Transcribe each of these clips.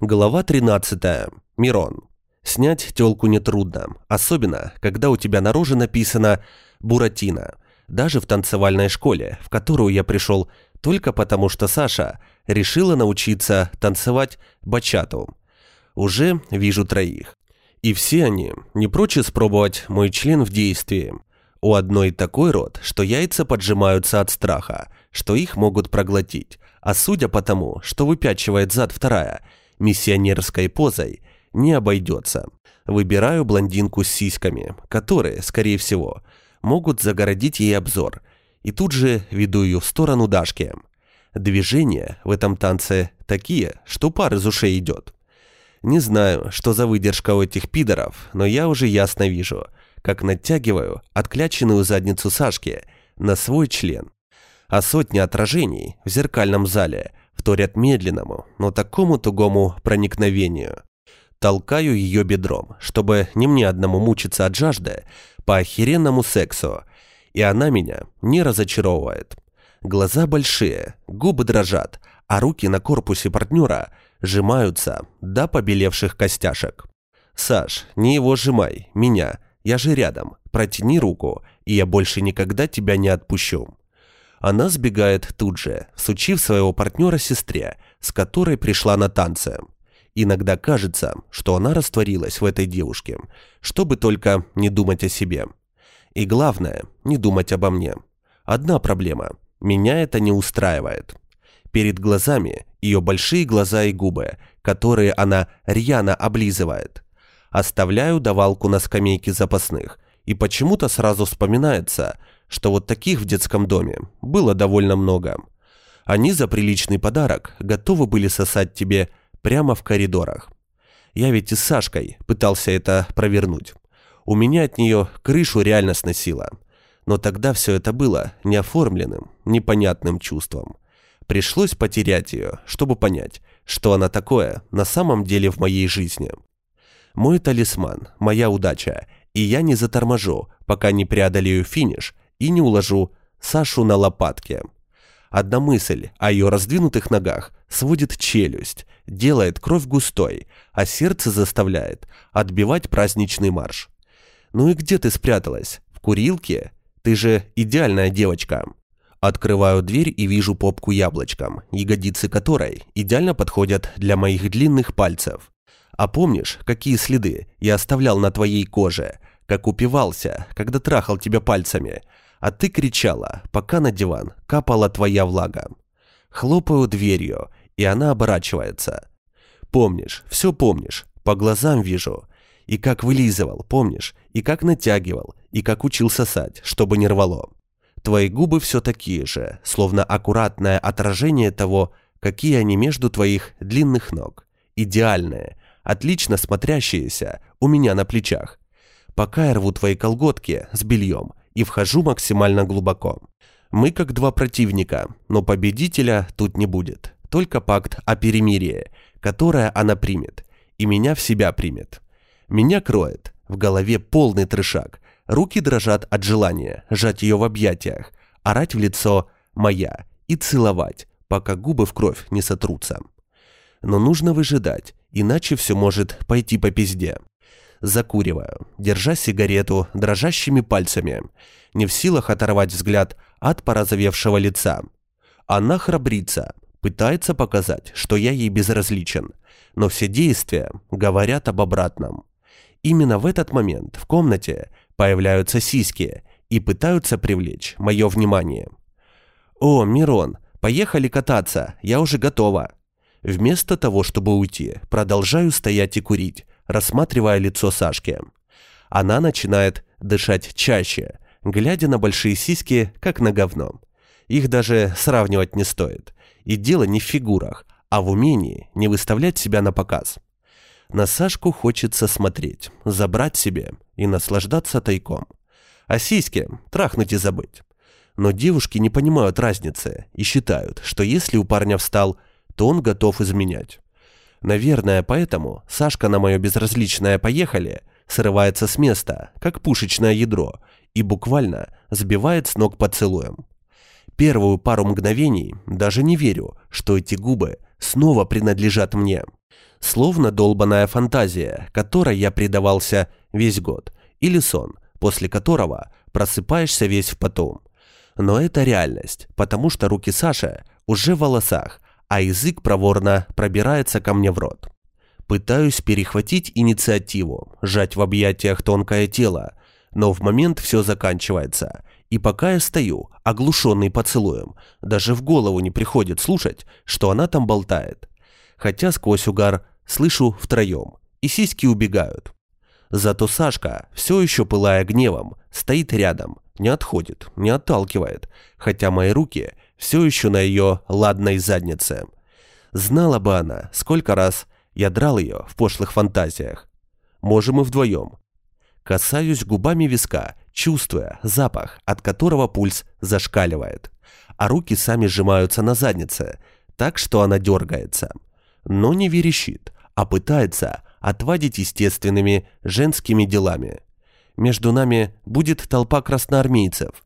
Глава 13. Мирон. Снять тёлку нетрудно, особенно, когда у тебя на роже написано «Буратино». Даже в танцевальной школе, в которую я пришел только потому, что Саша решила научиться танцевать бачату. Уже вижу троих. И все они не прочь испробовать мой член в действии. У одной такой рот, что яйца поджимаются от страха, что их могут проглотить. А судя по тому, что выпячивает зад вторая – миссионерской позой не обойдется. Выбираю блондинку с сиськами, которые, скорее всего, могут загородить ей обзор, и тут же веду ее в сторону Дашки. Движения в этом танце такие, что пар из ушей идет. Не знаю, что за выдержка у этих пидоров, но я уже ясно вижу, как натягиваю откляченную задницу Сашки на свой член. А сотни отражений в зеркальном зале вторят медленному, но такому тугому проникновению. Толкаю ее бедром, чтобы не мне одному мучиться от жажды по охеренному сексу, и она меня не разочаровывает. Глаза большие, губы дрожат, а руки на корпусе партнера сжимаются до побелевших костяшек. «Саш, не его сжимай, меня, я же рядом, протяни руку, и я больше никогда тебя не отпущу». Она сбегает тут же, сучив своего партнера сестре, с которой пришла на танцы. Иногда кажется, что она растворилась в этой девушке, чтобы только не думать о себе. И главное, не думать обо мне. Одна проблема. Меня это не устраивает. Перед глазами ее большие глаза и губы, которые она рьяно облизывает. Оставляю давалку на скамейке запасных, и почему-то сразу вспоминается, что вот таких в детском доме было довольно много. Они за приличный подарок готовы были сосать тебе прямо в коридорах. Я ведь и с Сашкой пытался это провернуть. У меня от нее крышу реально сносило. Но тогда все это было неоформленным, непонятным чувством. Пришлось потерять ее, чтобы понять, что она такое на самом деле в моей жизни. Мой талисман, моя удача, и я не заторможу, пока не преодолею финиш и не уложу Сашу на лопатки. Одна мысль о ее раздвинутых ногах сводит челюсть, делает кровь густой, а сердце заставляет отбивать праздничный марш. «Ну и где ты спряталась? В курилке? Ты же идеальная девочка!» Открываю дверь и вижу попку яблочком, ягодицы которой идеально подходят для моих длинных пальцев. А помнишь, какие следы я оставлял на твоей коже, как упивался, когда трахал тебя пальцами, а ты кричала, пока на диван капала твоя влага. Хлопаю дверью, и она оборачивается. Помнишь, все помнишь, по глазам вижу. И как вылизывал, помнишь, и как натягивал, и как учил сосать, чтобы не рвало. Твои губы все такие же, словно аккуратное отражение того, какие они между твоих длинных ног. Идеальные, отлично смотрящиеся у меня на плечах. Пока я рву твои колготки с бельем, и вхожу максимально глубоко. Мы как два противника, но победителя тут не будет. Только пакт о перемирии, которое она примет, и меня в себя примет. Меня кроет, в голове полный трешак, руки дрожат от желания сжать ее в объятиях, орать в лицо «моя» и целовать, пока губы в кровь не сотрутся. Но нужно выжидать, иначе все может пойти по пизде закуриваю, держа сигарету дрожащими пальцами, не в силах оторвать взгляд от порозовевшего лица. Она храбрится, пытается показать, что я ей безразличен, но все действия говорят об обратном. Именно в этот момент в комнате появляются сиськи и пытаются привлечь мое внимание. «О, Мирон, поехали кататься, я уже готова». Вместо того, чтобы уйти, продолжаю стоять и курить, рассматривая лицо Сашки. Она начинает дышать чаще, глядя на большие сиськи, как на говно. Их даже сравнивать не стоит. И дело не в фигурах, а в умении не выставлять себя на показ. На Сашку хочется смотреть, забрать себе и наслаждаться тайком. А сиськи трахнуть и забыть. Но девушки не понимают разницы и считают, что если у парня встал, то он готов изменять. Наверное, поэтому Сашка на мое безразличное «поехали» срывается с места, как пушечное ядро, и буквально сбивает с ног поцелуем. Первую пару мгновений даже не верю, что эти губы снова принадлежат мне. Словно долбаная фантазия, которой я предавался весь год, или сон, после которого просыпаешься весь в потом. Но это реальность, потому что руки Саши уже в волосах, а язык проворно пробирается ко мне в рот. Пытаюсь перехватить инициативу, сжать в объятиях тонкое тело, но в момент все заканчивается. И пока я стою, оглушенный поцелуем, даже в голову не приходит слушать, что она там болтает. Хотя сквозь угар слышу втроем, и сиськи убегают. Зато Сашка, все еще пылая гневом, стоит рядом, не отходит, не отталкивает, хотя мои руки все еще на ее ладной заднице. Знала бы она, сколько раз я драл ее в пошлых фантазиях. Можем и вдвоем. Касаюсь губами виска, чувствуя запах, от которого пульс зашкаливает. А руки сами сжимаются на заднице, так что она дергается. Но не верещит, а пытается отвадить естественными женскими делами. Между нами будет толпа красноармейцев.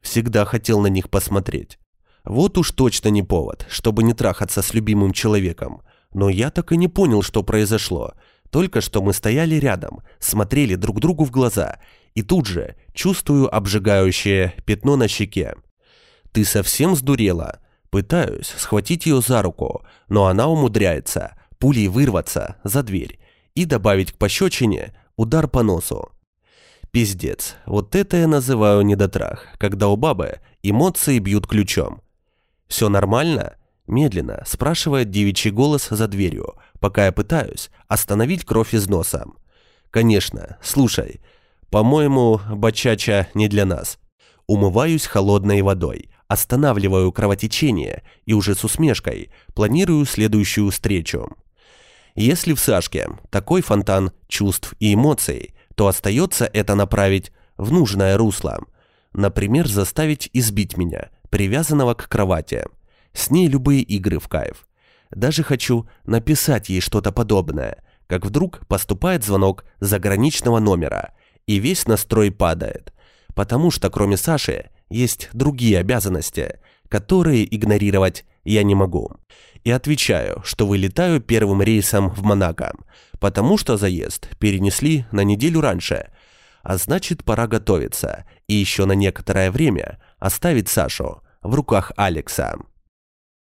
Всегда хотел на них посмотреть. Вот уж точно не повод, чтобы не трахаться с любимым человеком. Но я так и не понял, что произошло. Только что мы стояли рядом, смотрели друг другу в глаза, и тут же чувствую обжигающее пятно на щеке. «Ты совсем сдурела?» Пытаюсь схватить ее за руку, но она умудряется пулей вырваться за дверь и добавить к пощечине удар по носу. Пиздец, вот это я называю недотрах, когда у бабы эмоции бьют ключом. «Все нормально?» Медленно спрашивает девичий голос за дверью, пока я пытаюсь остановить кровь из носа. Конечно, слушай, по-моему, бачача не для нас. Умываюсь холодной водой, останавливаю кровотечение и уже с усмешкой планирую следующую встречу. Если в Сашке такой фонтан чувств и эмоций, то остается это направить в нужное русло. Например, заставить избить меня, привязанного к кровати – с ней любые игры в кайф. Даже хочу написать ей что-то подобное, как вдруг поступает звонок заграничного номера, и весь настрой падает, потому что кроме Саши есть другие обязанности, которые игнорировать я не могу. И отвечаю, что вылетаю первым рейсом в Монако, потому что заезд перенесли на неделю раньше, а значит пора готовиться и еще на некоторое время оставить Сашу в руках Алекса.